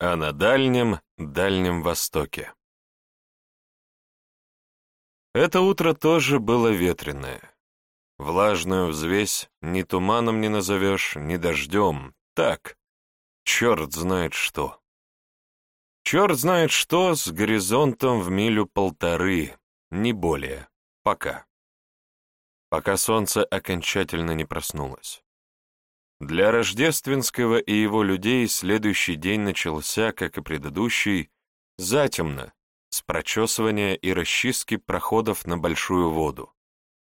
а на дальнем, Дальнем Востоке. Это утро тоже было ветреное. Влажную взвесь ни туманом не назовешь, ни дождем. Так, черт знает что. Черт знает что с горизонтом в милю полторы, не более, пока. Пока солнце окончательно не проснулось. Для Рождественского и его людей следующий день начался, как и предыдущий, затемно, с прочесывания и расчистки проходов на большую воду.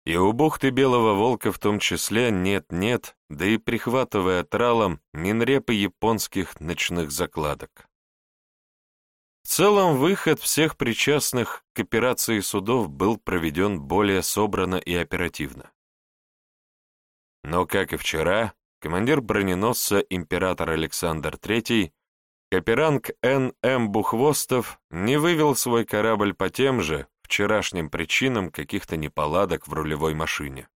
И у бухты Белого Волка в том числе нет-нет, да и прихватывая тралом минрепы японских ночных закладок. В целом, выход всех причастных к операции судов был проведен более собрано и оперативно. Но, как и вчера, командир броненосца император Александр III, Каперанг Н.М. Бухвостов не вывел свой корабль по тем же, вчерашним причинам каких-то неполадок в рулевой машине.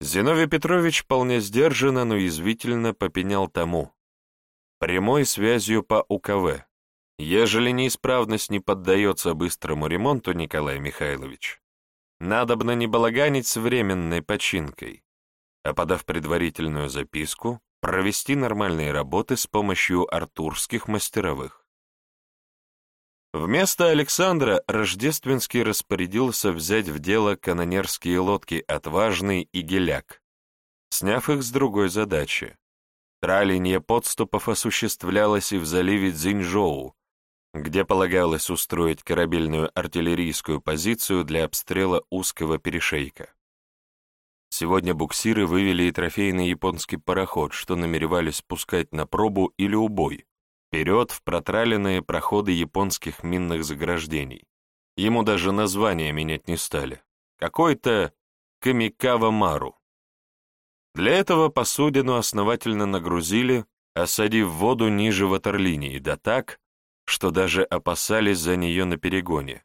Зиновий Петрович вполне сдержанно, но язвительно попенял тому. Прямой связью по УКВ. Ежели неисправность не поддается быстрому ремонту, Николай Михайлович, надобно не балаганить с временной починкой, а подав предварительную записку, провести нормальные работы с помощью артурских мастеровых. Вместо Александра Рождественский распорядился взять в дело канонерские лодки «Отважный» и «Геляк», сняв их с другой задачи. Тралинье подступов осуществлялось и в заливе Цзиньжоу, где полагалось устроить корабельную артиллерийскую позицию для обстрела узкого перешейка. Сегодня буксиры вывели и трофейный японский пароход, что намеревались пускать на пробу или убой, вперед в протраленные проходы японских минных заграждений. Ему даже название менять не стали. Какой-то Камикава Мару. Для этого посудину основательно нагрузили, осадив воду ниже ватерлинии, да так, что даже опасались за нее на перегоне.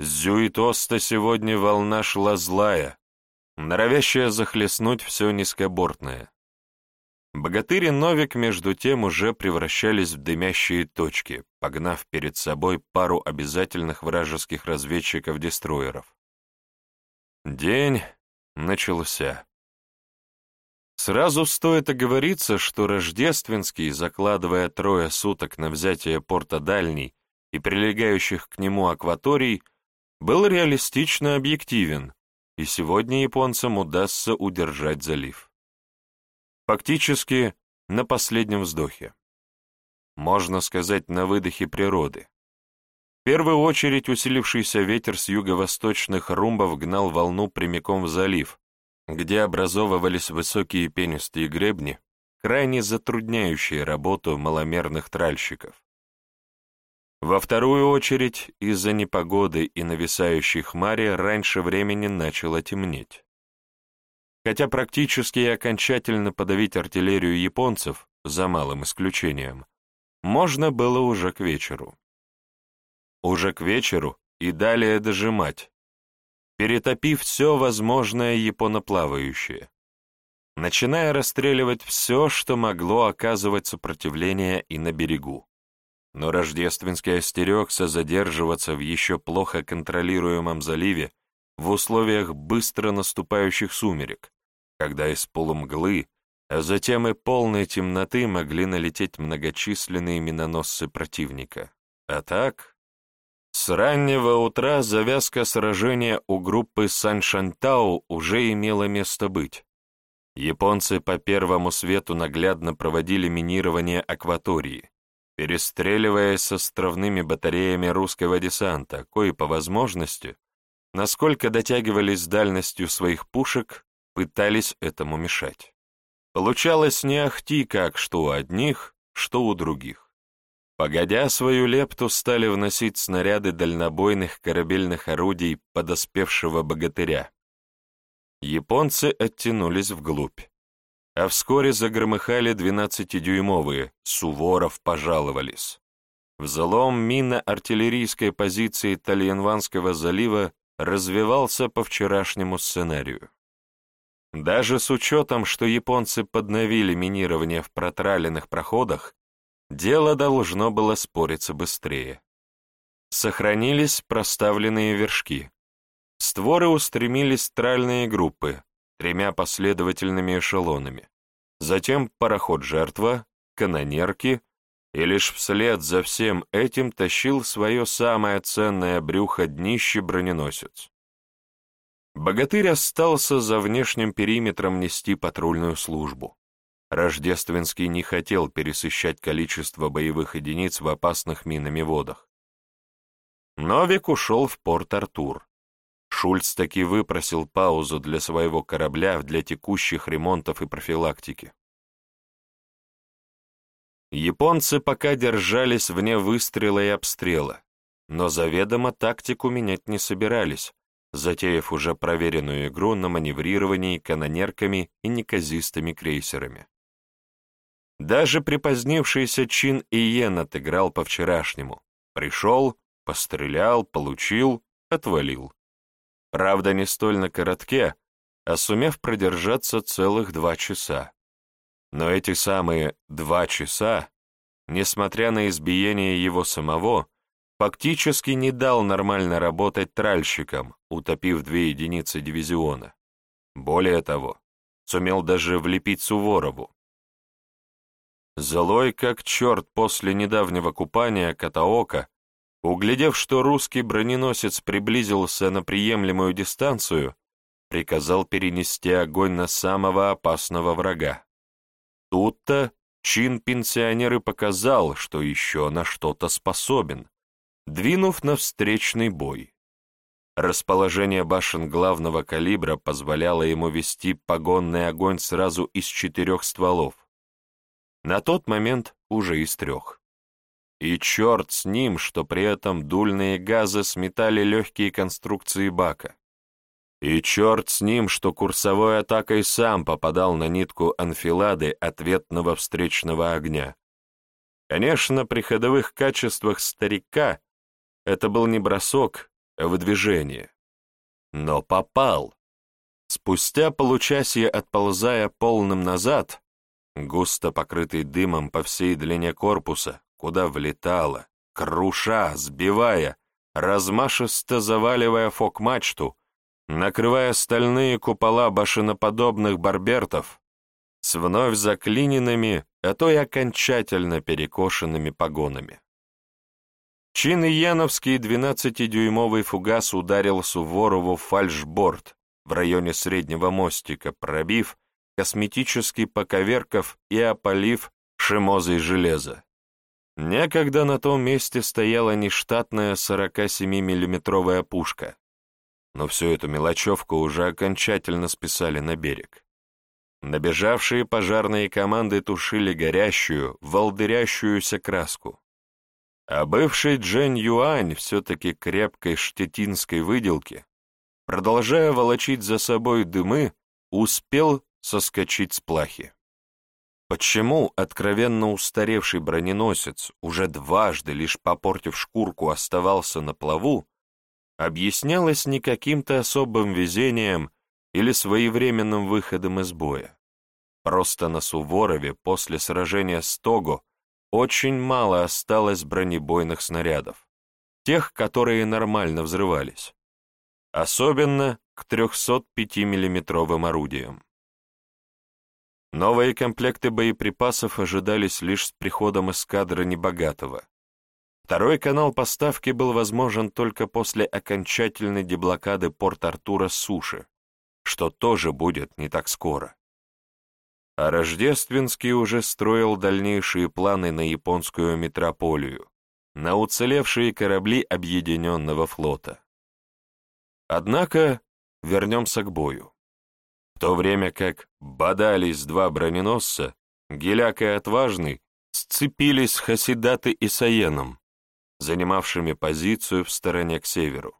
С Зюитоста сегодня волна шла злая, норовящая захлестнуть все низкобортное. Богатырь и Новик, между тем, уже превращались в дымящие точки, погнав перед собой пару обязательных вражеских разведчиков-дестройеров. День начался. Сразу стоит оговориться, что Рождественский, закладывая трое суток на взятие порта Дальний и прилегающих к нему акваторий, был реалистично объективен, и сегодня японцам удастся удержать залив. Фактически на последнем вздохе. Можно сказать, на выдохе природы. В первую очередь усилившийся ветер с юго-восточных румбов гнал волну прямиком в залив, где образовывались высокие пенистые гребни, крайне затрудняющие работу маломерных тральщиков. Во вторую очередь, из-за непогоды и нависающей хмари раньше времени начало темнеть. Хотя практически и окончательно подавить артиллерию японцев, за малым исключением, можно было уже к вечеру. Уже к вечеру и далее дожимать, перетопив все возможное японоплавающее, начиная расстреливать все, что могло оказывать сопротивление и на берегу но Рождественский остерегся задерживаться в еще плохо контролируемом заливе в условиях быстро наступающих сумерек, когда из полумглы, а затем и полной темноты могли налететь многочисленные миноносцы противника. А так, с раннего утра завязка сражения у группы Сан-Шантау уже имела место быть. Японцы по первому свету наглядно проводили минирование акватории, перестреливаясь с островными батареями русского десанта, кои по возможности, насколько дотягивались с дальностью своих пушек, пытались этому мешать. Получалось не ахти как, что у одних, что у других. Погодя свою лепту, стали вносить снаряды дальнобойных корабельных орудий подоспевшего богатыря. Японцы оттянулись вглубь а вскоре загромыхали двенадцатидюймовые, Суворов пожаловались. Взлом минно-артиллерийской позиции Тальянванского залива развивался по вчерашнему сценарию. Даже с учетом, что японцы подновили минирование в протраленных проходах, дело должно было спориться быстрее. Сохранились проставленные вершки. Створы устремились стральные группы, тремя последовательными эшелонами. Затем пароход-жертва, канонерки, и лишь вслед за всем этим тащил свое самое ценное брюхо днище броненосец. Богатырь остался за внешним периметром нести патрульную службу. Рождественский не хотел пересыщать количество боевых единиц в опасных минами водах. Новик ушел в порт Артур. Шульц таки выпросил паузу для своего корабля для текущих ремонтов и профилактики. Японцы пока держались вне выстрела и обстрела, но заведомо тактику менять не собирались, затеяв уже проверенную игру на маневрировании канонерками и неказистыми крейсерами. Даже припозднившийся Чин Иен отыграл по-вчерашнему. Пришел, пострелял, получил, отвалил. Правда, не столь на коротке, а сумев продержаться целых два часа. Но эти самые два часа, несмотря на избиение его самого, фактически не дал нормально работать тральщикам, утопив две единицы дивизиона. Более того, сумел даже влепить Суворову. Злой как черт после недавнего купания Катаока, углядев, что русский броненосец приблизился на приемлемую дистанцию, приказал перенести огонь на самого опасного врага. Тут-то чин пенсионер показал, что еще на что-то способен, двинув на встречный бой. Расположение башен главного калибра позволяло ему вести погонный огонь сразу из четырех стволов. На тот момент уже из трех. И черт с ним, что при этом дульные газы сметали легкие конструкции бака. И черт с ним, что курсовой атакой сам попадал на нитку анфилады ответного встречного огня. Конечно, при ходовых качествах старика это был не бросок, а выдвижение. Но попал. Спустя получасье отползая полным назад, густо покрытый дымом по всей длине корпуса, куда влетала, круша, сбивая, размашисто заваливая фок-мачту, накрывая стальные купола башеноподобных барбертов с вновь заклиненными, а то и окончательно перекошенными погонами. Чин Яновский 12-дюймовый фугас ударил Суворову в фальшборд в районе среднего мостика, пробив, косметически поковерков и опалив шимозой железа. Некогда на том месте стояла нештатная 47-миллиметровая пушка, но всю эту мелочевку уже окончательно списали на берег. Набежавшие пожарные команды тушили горящую, волдырящуюся краску. А бывший Джен Юань, все-таки крепкой штетинской выделки, продолжая волочить за собой дымы, успел соскочить с плахи. Почему откровенно устаревший броненосец, уже дважды лишь попортив шкурку, оставался на плаву, объяснялось не каким-то особым везением или своевременным выходом из боя. Просто на Суворове после сражения с Того очень мало осталось бронебойных снарядов, тех, которые нормально взрывались. Особенно к 305 миллиметровым орудиям. Новые комплекты боеприпасов ожидались лишь с приходом эскадры Небогатого, Второй канал поставки был возможен только после окончательной деблокады Порт-Артура суши, что тоже будет не так скоро. А Рождественский уже строил дальнейшие планы на японскую метрополию, на уцелевшие корабли Объединенного флота. Однако вернемся к бою. В то время как бодались два броненосца, Геляк и Отважный сцепились с Хасидаты и Саеном, занимавшими позицию в стороне к северу.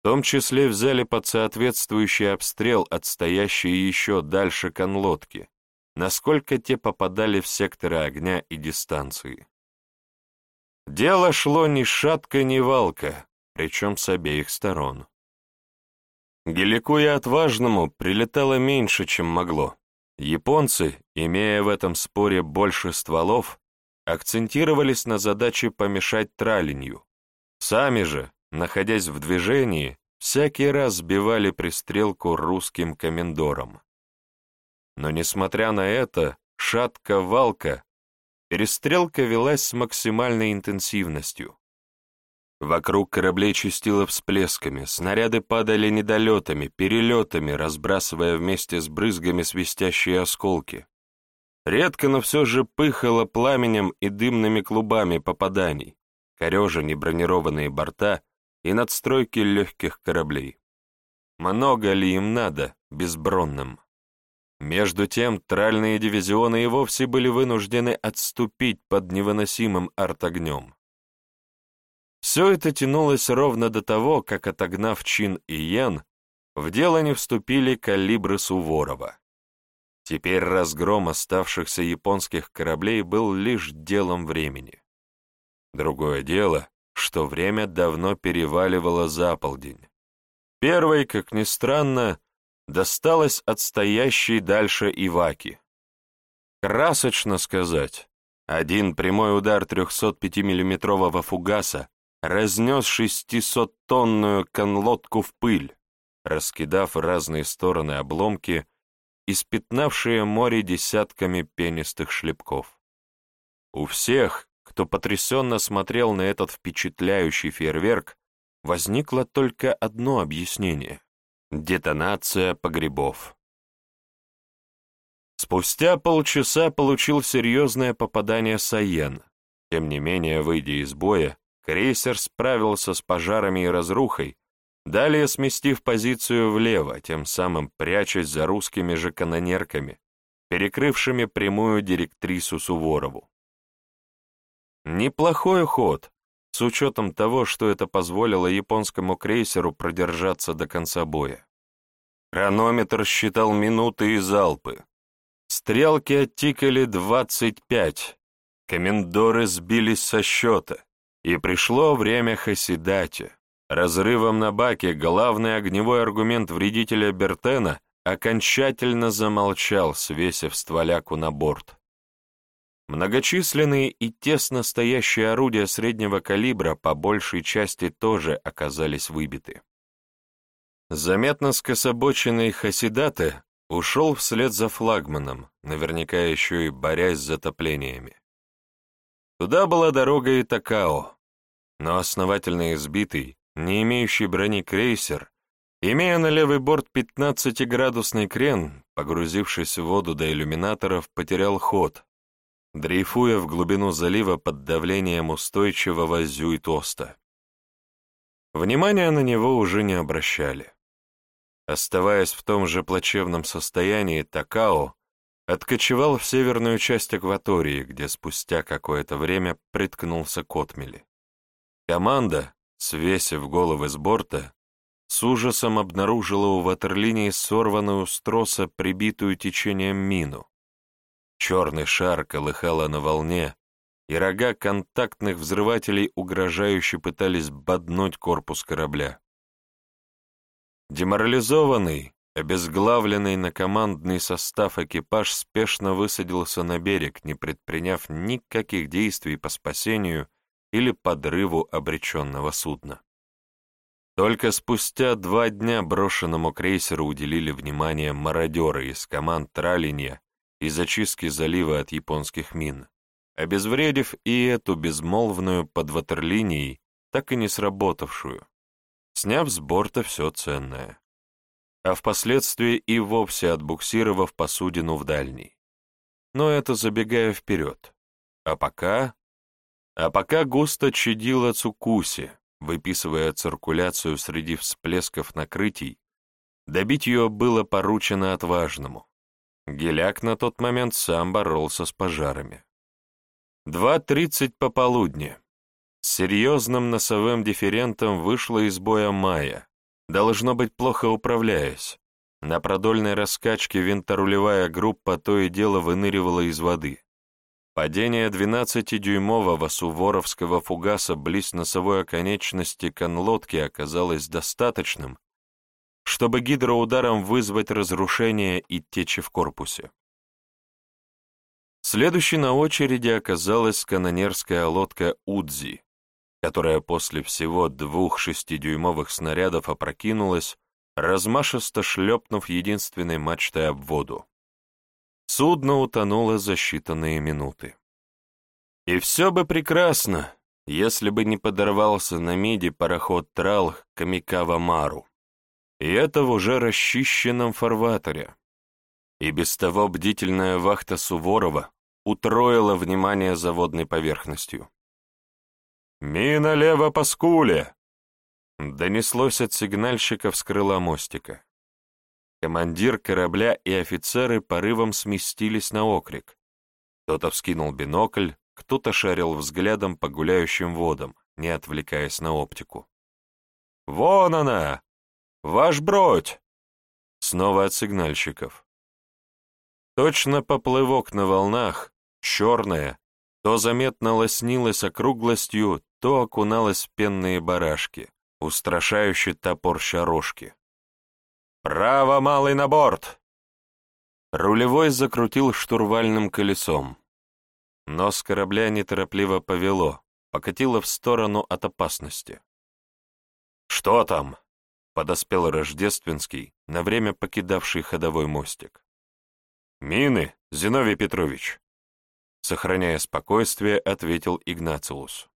В том числе взяли под соответствующий обстрел отстоящие еще дальше конлодки, насколько те попадали в секторы огня и дистанции. Дело шло ни шатка, ни валка, причем с обеих сторон. Гелику и отважному прилетало меньше, чем могло. Японцы, имея в этом споре больше стволов, акцентировались на задаче помешать тралинью. Сами же, находясь в движении, всякий раз сбивали пристрелку русским комендорам. Но, несмотря на это, шатка-валка, перестрелка велась с максимальной интенсивностью. Вокруг кораблей чистило всплесками, снаряды падали недолетами, перелетами, разбрасывая вместе с брызгами свистящие осколки. Редко, но все же пыхало пламенем и дымными клубами попаданий, корежа небронированные борта и надстройки легких кораблей. Много ли им надо, безбронным? Между тем, тральные дивизионы и вовсе были вынуждены отступить под невыносимым артогнем. Все это тянулось ровно до того, как, отогнав Чин и Ян, в дело не вступили калибры Суворова. Теперь разгром оставшихся японских кораблей был лишь делом времени. Другое дело, что время давно переваливало за полдень. Первой, как ни странно, досталось отстоящей дальше Иваки. Красочно сказать, один прямой удар 305 миллиметрового фугаса разнес шестисоттонную конлодку в пыль, раскидав в разные стороны обломки, испятнавшие море десятками пенистых шлепков. У всех, кто потрясенно смотрел на этот впечатляющий фейерверк, возникло только одно объяснение — детонация погребов. Спустя полчаса получил серьезное попадание Сайен. Тем не менее, выйдя из боя, Крейсер справился с пожарами и разрухой, далее сместив позицию влево, тем самым прячась за русскими же канонерками, перекрывшими прямую директрису Суворову. Неплохой ход, с учетом того, что это позволило японскому крейсеру продержаться до конца боя. Хронометр считал минуты и залпы. Стрелки оттикали 25. Комендоры сбились со счета. И пришло время Хасидати. Разрывом на баке главный огневой аргумент вредителя Бертена окончательно замолчал, свесив стволяку на борт. Многочисленные и тесно стоящие орудия среднего калибра по большей части тоже оказались выбиты. Заметно скособоченный Хасидаты ушел вслед за флагманом, наверняка еще и борясь с затоплениями. Туда была дорога и Такао, но основательно избитый, не имеющий брони крейсер, имея на левый борт 15-градусный крен, погрузившись в воду до иллюминаторов, потерял ход, дрейфуя в глубину залива под давлением устойчивого зюйтоста. Внимания на него уже не обращали. Оставаясь в том же плачевном состоянии, Такао откочевал в северную часть акватории, где спустя какое-то время приткнулся к отмели. Команда, свесив головы с борта, с ужасом обнаружила у ватерлинии сорванную с троса, прибитую течением мину. Черный шар колыхало на волне, и рога контактных взрывателей угрожающе пытались боднуть корпус корабля. Деморализованный, Обезглавленный на командный состав экипаж спешно высадился на берег, не предприняв никаких действий по спасению или подрыву обреченного судна. Только спустя два дня брошенному крейсеру уделили внимание мародеры из команд Тралинья и зачистки залива от японских мин, обезвредив и эту безмолвную под ватерлинией, так и не сработавшую, сняв с борта все ценное а впоследствии и вовсе отбуксировав посудину в дальний. Но это забегая вперед. А пока... А пока густо чадила Цукуси, выписывая циркуляцию среди всплесков накрытий, добить ее было поручено отважному. Геляк на тот момент сам боролся с пожарами. 2.30 пополудни. С серьезным носовым дифферентом вышла из боя Майя, Должно быть, плохо управляясь. На продольной раскачке винторулевая группа то и дело выныривала из воды. Падение 12-дюймового суворовского фугаса близ носовой оконечности конлодки оказалось достаточным, чтобы гидроударом вызвать разрушение и течи в корпусе. Следующей на очереди оказалась канонерская лодка «Удзи», которая после всего двух шестидюймовых снарядов опрокинулась, размашисто шлепнув единственной мачтой об воду. Судно утонуло за считанные минуты. И все бы прекрасно, если бы не подорвался на миде пароход Трал Камикава Мару. И это в уже расчищенном фарватере. И без того бдительная вахта Суворова утроила внимание за водной поверхностью. «Мина лево по скуле!» Донеслось от сигнальщиков с крыла мостика. Командир корабля и офицеры порывом сместились на окрик. Кто-то вскинул бинокль, кто-то шарил взглядом по гуляющим водам, не отвлекаясь на оптику. «Вон она! Ваш бродь!» Снова от сигнальщиков. Точно поплывок на волнах, черная, то заметно лоснилась округлостью, то окуналась в пенные барашки, устрашающий топор рожки. «Право, малый, на борт!» Рулевой закрутил штурвальным колесом. Нос корабля неторопливо повело, покатило в сторону от опасности. «Что там?» — подоспел Рождественский, на время покидавший ходовой мостик. «Мины, Зиновий Петрович!» Сохраняя спокойствие, ответил Игнациус.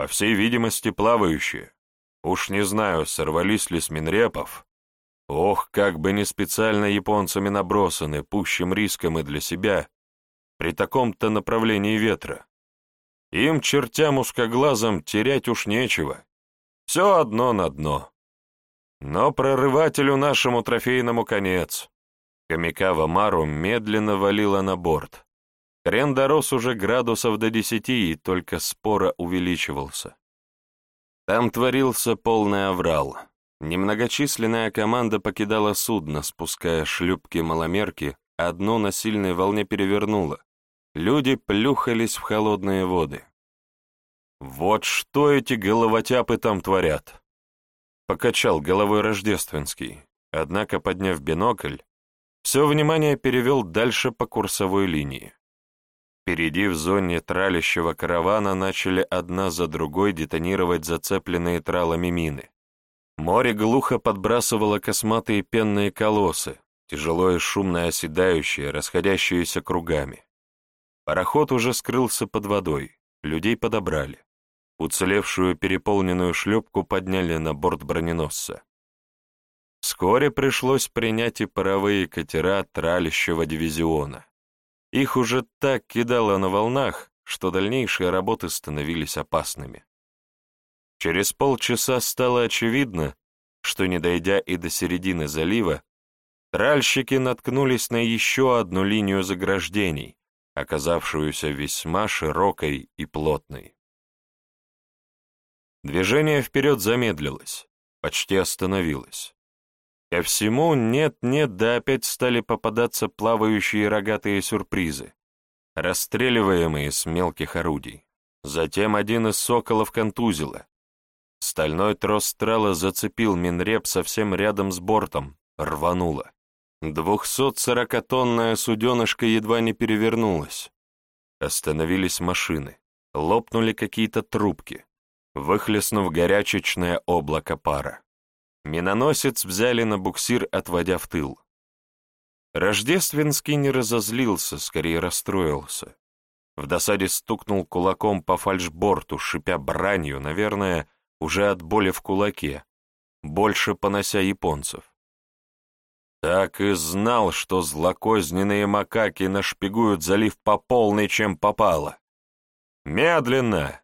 «По всей видимости, плавающие. Уж не знаю, сорвались ли с Минрепов. Ох, как бы не специально японцами набросаны, пущим риском и для себя, при таком-то направлении ветра. Им, чертям узкоглазом, терять уж нечего. Все одно на дно. Но прорывателю нашему трофейному конец. Камикава Мару медленно валила на борт. Крен дорос уже градусов до десяти, и только спора увеличивался. Там творился полный аврал. Немногочисленная команда покидала судно, спуская шлюпки-маломерки, одну на сильной волне перевернула. Люди плюхались в холодные воды. «Вот что эти головотяпы там творят!» Покачал головой Рождественский, однако, подняв бинокль, все внимание перевел дальше по курсовой линии. Впереди в зоне тралящего каравана начали одна за другой детонировать зацепленные тралами мины. Море глухо подбрасывало косматые пенные колоссы, тяжело и шумно оседающие, расходящиеся кругами. Пароход уже скрылся под водой, людей подобрали. Уцелевшую переполненную шлюпку подняли на борт броненосца. Вскоре пришлось принять и паровые катера тралящего дивизиона. Их уже так кидало на волнах, что дальнейшие работы становились опасными. Через полчаса стало очевидно, что, не дойдя и до середины залива, тральщики наткнулись на еще одну линию заграждений, оказавшуюся весьма широкой и плотной. Движение вперед замедлилось, почти остановилось. Ко всему нет-нет, да опять стали попадаться плавающие рогатые сюрпризы, расстреливаемые с мелких орудий. Затем один из соколов контузило. Стальной трос страла зацепил Минреп совсем рядом с бортом, рвануло. Двухсот-сорокатонная суденышка едва не перевернулась. Остановились машины, лопнули какие-то трубки, выхлестнув горячечное облако пара. Миноносец взяли на буксир, отводя в тыл. Рождественский не разозлился, скорее расстроился. В досаде стукнул кулаком по фальшборту, шипя бранью, наверное, уже от боли в кулаке, больше понося японцев. Так и знал, что злокозненные макаки нашпигуют залив по полной, чем попало. Медленно,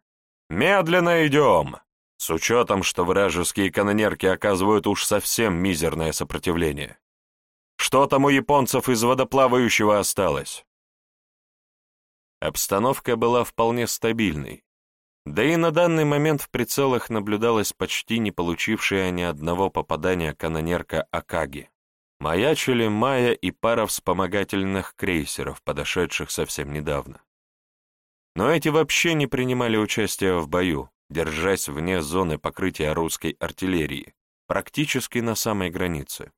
медленно идем! С учетом, что вражеские канонерки оказывают уж совсем мизерное сопротивление. Что там у японцев из водоплавающего осталось? Обстановка была вполне стабильной, да и на данный момент в прицелах наблюдалась почти не получившая ни одного попадания канонерка Акаги. Маячили Майя и пара вспомогательных крейсеров, подошедших совсем недавно. Но эти вообще не принимали участия в бою, держась вне зоны покрытия русской артиллерии, практически на самой границе.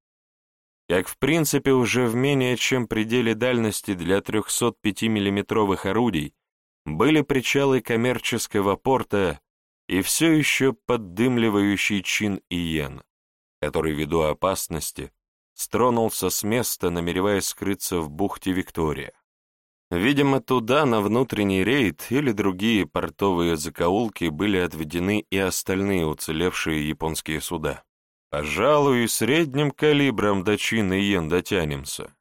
как в принципе уже в менее чем пределе дальности для 305 миллиметровых орудий были причалы коммерческого порта и все еще поддымливающий чин Иен, который, ввиду опасности, стронулся с места, намереваясь скрыться в бухте Виктория. Видимо, туда, на внутренний рейд или другие портовые закоулки были отведены и остальные уцелевшие японские суда. Пожалуй, средним калибром до чин Иен дотянемся.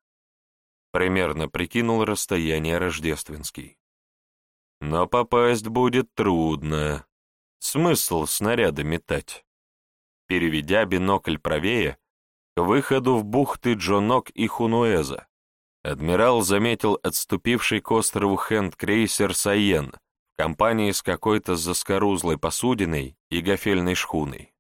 Примерно прикинул расстояние рождественский. Но попасть будет трудно. Смысл снаряда метать? Переведя бинокль правее, к выходу в бухты Джонок и Хунуэза, адмирал заметил отступивший к острову хенд-крейсер «Сайен» в компании с какой-то заскорузлой посудиной и гофельной шхуной.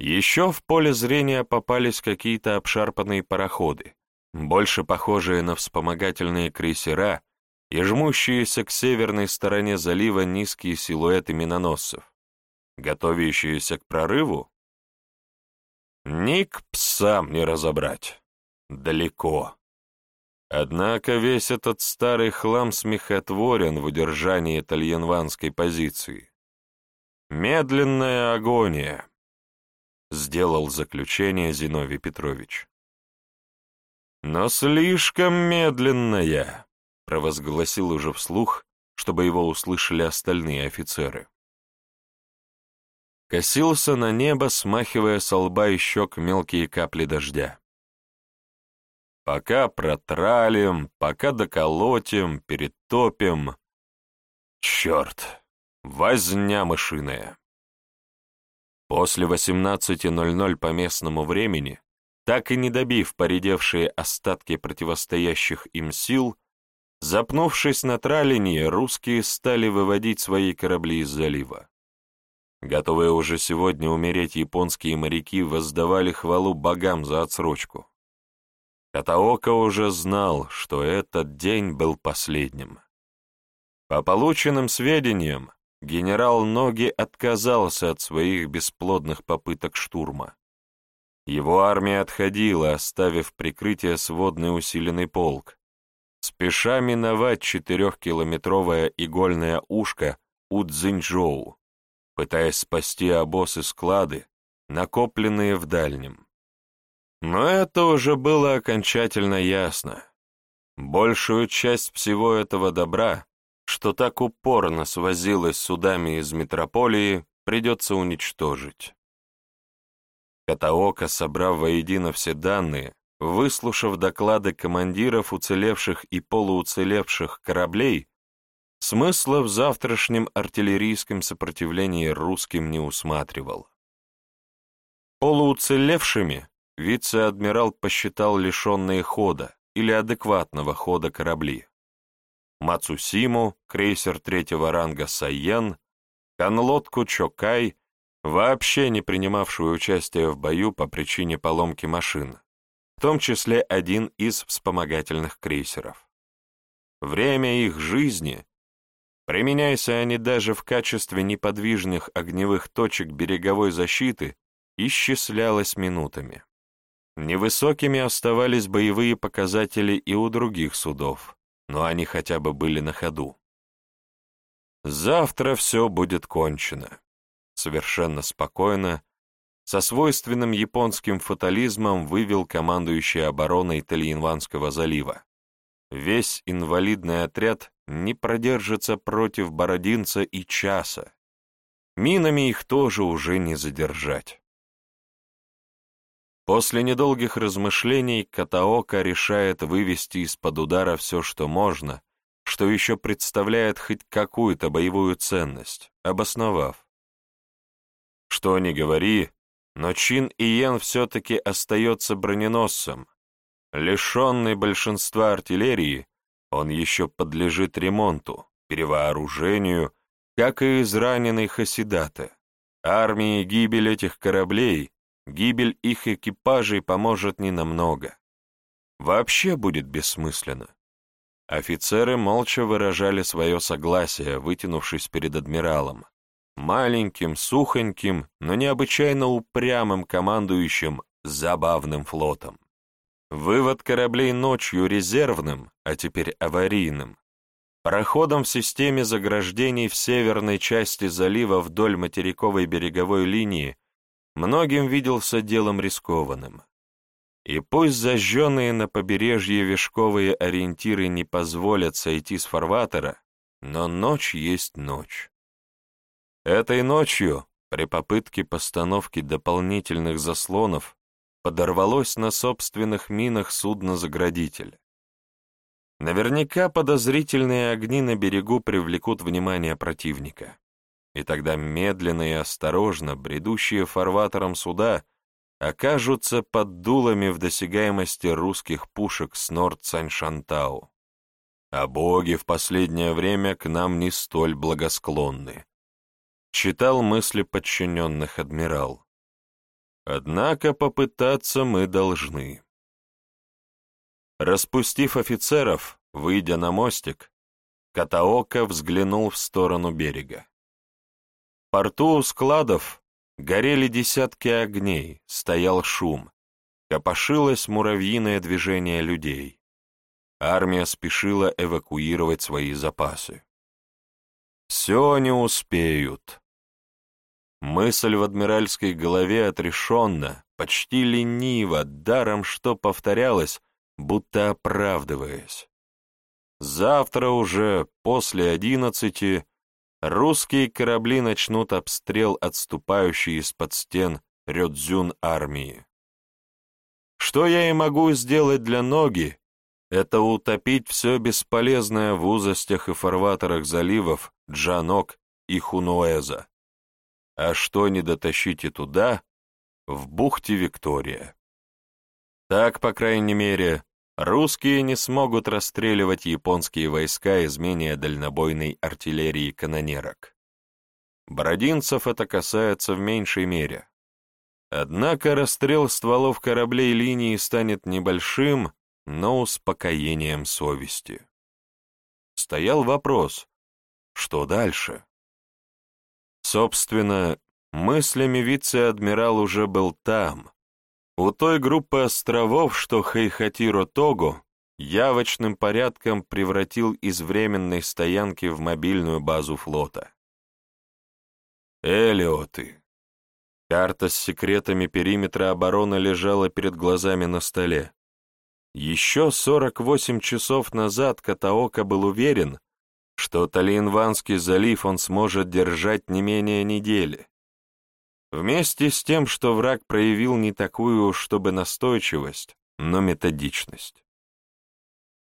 Еще в поле зрения попались какие-то обшарпанные пароходы, больше похожие на вспомогательные крейсера и жмущиеся к северной стороне залива низкие силуэты миноносцев, готовящиеся к прорыву? Ни к псам не разобрать. Далеко. Однако весь этот старый хлам смехотворен в удержании итальянванской позиции. Медленная агония, сделал заключение Зиновий Петрович. Но слишком медленная, провозгласил уже вслух, чтобы его услышали остальные офицеры. Косился на небо, смахивая со лба и щек мелкие капли дождя. Пока протралим, пока доколотим, перетопим. Черт, возня мышиная. После 18.00 по местному времени, так и не добив поредевшие остатки противостоящих им сил, запнувшись на тралине, русские стали выводить свои корабли из залива. Готовые уже сегодня умереть японские моряки воздавали хвалу богам за отсрочку. Катаока уже знал, что этот день был последним. По полученным сведениям, генерал Ноги отказался от своих бесплодных попыток штурма. Его армия отходила, оставив прикрытие сводный усиленный полк, спеша миновать четырехкилометровое игольное ушко у Цзиньчжоу, пытаясь спасти обоз и склады, накопленные в дальнем. Но это уже было окончательно ясно. Большую часть всего этого добра, что так упорно свозилось судами из метрополии, придется уничтожить. Катаока, собрав воедино все данные, выслушав доклады командиров уцелевших и полууцелевших кораблей, смысла в завтрашнем артиллерийском сопротивлении русским не усматривал. Полууцелевшими вице-адмирал посчитал лишенные хода или адекватного хода корабли. Мацусиму, крейсер третьего ранга Сайен, конлодку Чокай, вообще не принимавшую участие в бою по причине поломки машин, в том числе один из вспомогательных крейсеров. Время их жизни, применяйся они даже в качестве неподвижных огневых точек береговой защиты, исчислялось минутами. Невысокими оставались боевые показатели и у других судов, но они хотя бы были на ходу. Завтра все будет кончено. Совершенно спокойно, со свойственным японским фатализмом вывел командующий обороной Тальянванского залива. Весь инвалидный отряд не продержится против Бородинца и часа. Минами их тоже уже не задержать. После недолгих размышлений Катаока решает вывести из-под удара все, что можно, что еще представляет хоть какую-то боевую ценность, обосновав. Что ни говори, но Чин Иен все-таки остается броненосцем. Лишенный большинства артиллерии, он еще подлежит ремонту, перевооружению, как и израненный Хасидата. Армии гибель этих кораблей гибель их экипажей поможет ненамного. Вообще будет бессмысленно. Офицеры молча выражали свое согласие, вытянувшись перед адмиралом, маленьким, сухоньким, но необычайно упрямым командующим забавным флотом. Вывод кораблей ночью резервным, а теперь аварийным, проходом в системе заграждений в северной части залива вдоль материковой береговой линии многим виделся делом рискованным. И пусть зажженные на побережье вишковые ориентиры не позволят сойти с фарватера, но ночь есть ночь. Этой ночью, при попытке постановки дополнительных заслонов, подорвалось на собственных минах судно-заградитель. Наверняка подозрительные огни на берегу привлекут внимание противника. И тогда медленно и осторожно бредущие фарватером суда окажутся под дулами в досягаемости русских пушек с Норд-Сань-Шантау. А боги в последнее время к нам не столь благосклонны. Читал мысли подчиненных адмирал. Однако попытаться мы должны. Распустив офицеров, выйдя на мостик, Катаока взглянул в сторону берега. Порту у складов горели десятки огней, стоял шум, копошилось муравьиное движение людей. Армия спешила эвакуировать свои запасы. Все не успеют. Мысль в адмиральской голове отрешенно, почти лениво, даром что повторялась, будто оправдываясь. Завтра уже, после одиннадцати, русские корабли начнут обстрел отступающей из-под стен Рёдзюн армии. Что я и могу сделать для ноги, это утопить все бесполезное в узостях и фарватерах заливов Джанок и Хунуэза а что не дотащите туда, в бухте Виктория. Так, по крайней мере, русские не смогут расстреливать японские войска из менее дальнобойной артиллерии канонерок. Бородинцев это касается в меньшей мере. Однако расстрел стволов кораблей линии станет небольшим, но успокоением совести. Стоял вопрос, что дальше? Собственно, мыслями вице-адмирал уже был там, у той группы островов, что Хайхатиро Того явочным порядком превратил из временной стоянки в мобильную базу флота. Элиоты. Карта с секретами периметра обороны лежала перед глазами на столе. Еще 48 часов назад Катаока был уверен, что Талиенванский залив он сможет держать не менее недели. Вместе с тем, что враг проявил не такую, чтобы настойчивость, но методичность.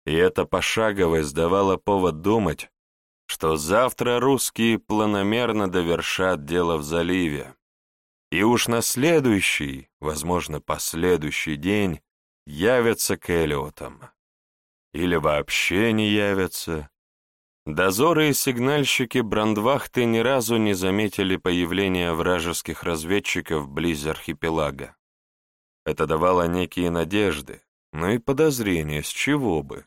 И эта пошаговость давала повод думать, что завтра русские планомерно довершат дело в заливе, и уж на следующий, возможно, последующий день явятся к Элиотам. Или вообще не явятся, Дозоры и сигнальщики Брандвахты ни разу не заметили появления вражеских разведчиков близ архипелага. Это давало некие надежды, но и подозрения, с чего бы.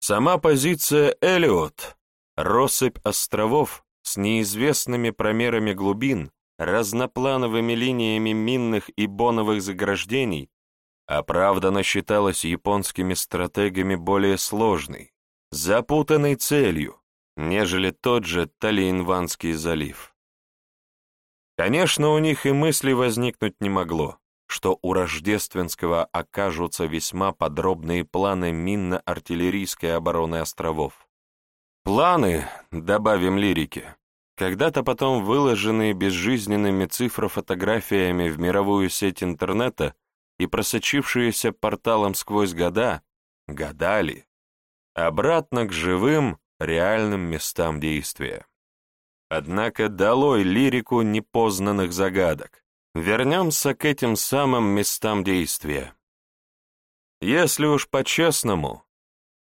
Сама позиция Элиот, россыпь островов с неизвестными промерами глубин, разноплановыми линиями минных и боновых заграждений, оправданно считалась японскими стратегами более сложной, запутанной целью, нежели тот же Талиенванский залив. Конечно, у них и мысли возникнуть не могло, что у Рождественского окажутся весьма подробные планы минно-артиллерийской обороны островов. Планы, добавим лирики, когда-то потом выложенные безжизненными цифрофотографиями в мировую сеть интернета и просочившиеся порталом сквозь года, гадали, обратно к живым, реальным местам действия. Однако долой лирику непознанных загадок. Вернемся к этим самым местам действия. Если уж по-честному,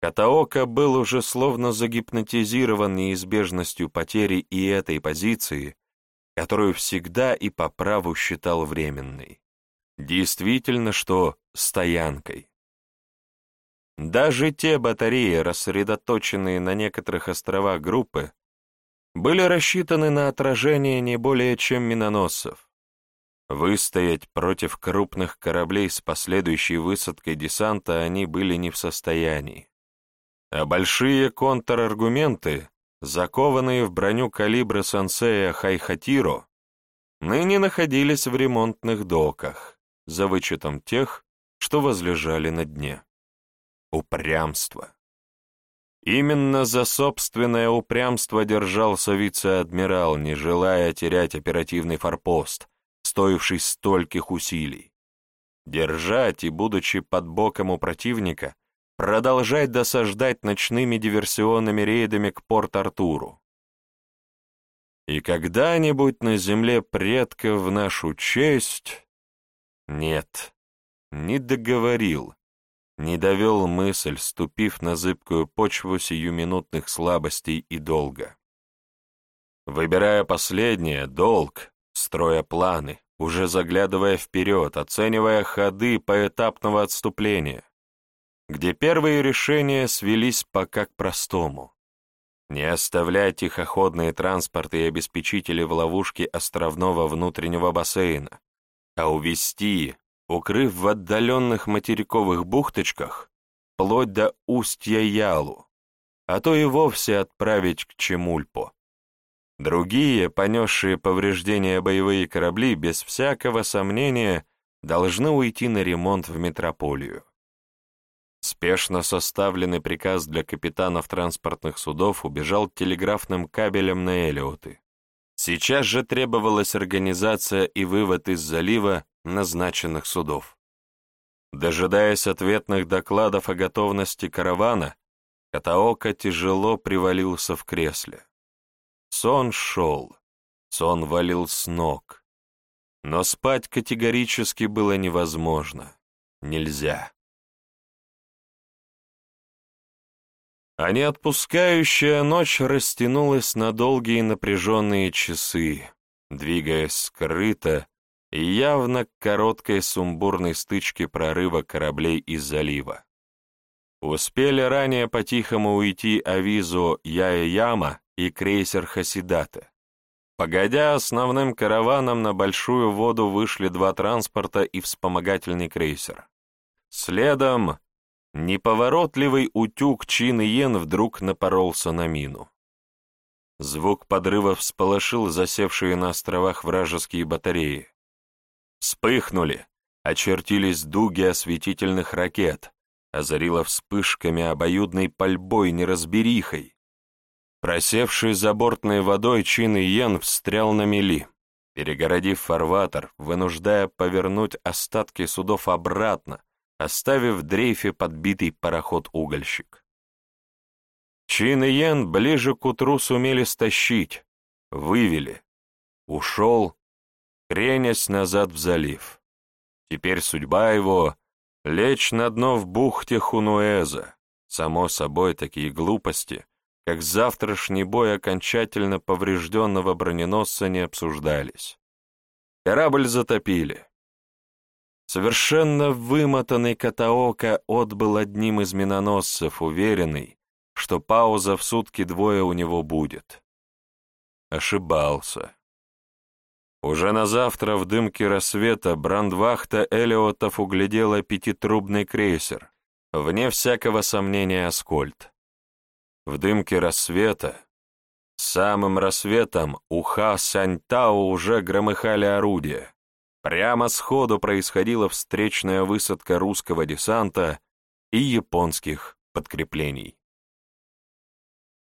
Катаока был уже словно загипнотизирован неизбежностью потери и этой позиции, которую всегда и по праву считал временной. Действительно, что стоянкой. Даже те батареи, рассредоточенные на некоторых островах группы, были рассчитаны на отражение не более чем миноносцев. Выстоять против крупных кораблей с последующей высадкой десанта они были не в состоянии. А большие контраргументы, закованные в броню калибра Сансея Хайхатиро, ныне находились в ремонтных доках, за вычетом тех, что возлежали на дне. Упрямство. Именно за собственное упрямство держался вице-адмирал, не желая терять оперативный форпост, стоивший стольких усилий. Держать и, будучи под боком у противника, продолжать досаждать ночными диверсионными рейдами к Порт-Артуру. И когда-нибудь на земле предков в нашу честь... Нет, не договорил, не довел мысль, ступив на зыбкую почву сиюминутных слабостей и долга. Выбирая последнее, долг, строя планы, уже заглядывая вперед, оценивая ходы поэтапного отступления, где первые решения свелись пока к простому. Не оставлять тихоходные транспорты и обеспечители в ловушке островного внутреннего бассейна, а увести, укрыв в отдаленных материковых бухточках, вплоть до устья Ялу, а то и вовсе отправить к Чемульпо. Другие, понесшие повреждения боевые корабли, без всякого сомнения, должны уйти на ремонт в метрополию. Спешно составленный приказ для капитанов транспортных судов убежал телеграфным кабелем на Элиоты. Сейчас же требовалась организация и вывод из залива назначенных судов. Дожидаясь ответных докладов о готовности каравана, Катаока тяжело привалился в кресле. Сон шел, сон валил с ног. Но спать категорически было невозможно. Нельзя. А неотпускающая ночь растянулась на долгие напряженные часы, двигаясь скрыто и явно к короткой сумбурной стычке прорыва кораблей из залива. Успели ранее по-тихому уйти Авизо Яя-Яма и крейсер Хасидата. Погодя основным караваном на большую воду вышли два транспорта и вспомогательный крейсер. Следом неповоротливый утюг Чин Йен вдруг напоролся на мину. Звук подрыва всполошил засевшие на островах вражеские батареи. Вспыхнули, очертились дуги осветительных ракет, озарило вспышками обоюдной пальбой неразберихой. Просевший за бортной водой Чин Йен встрял на мели, перегородив фарватер, вынуждая повернуть остатки судов обратно, оставив в дрейфе подбитый пароход-угольщик. Чин и Йен ближе к утру сумели стащить, вывели. Ушел, кренясь назад в залив. Теперь судьба его — лечь на дно в бухте Хунуэза. Само собой, такие глупости, как завтрашний бой окончательно поврежденного броненосца не обсуждались. Корабль затопили. Совершенно вымотанный Катаока отбыл одним из миноносцев, уверенный, что пауза в сутки двое у него будет. Ошибался. Уже на завтра в дымке рассвета брандвахта Элиотов углядела пятитрубный крейсер, вне всякого сомнения Аскольд. В дымке рассвета, самым рассветом у Ха-Саньтао уже громыхали орудия. Прямо сходу происходила встречная высадка русского десанта и японских подкреплений.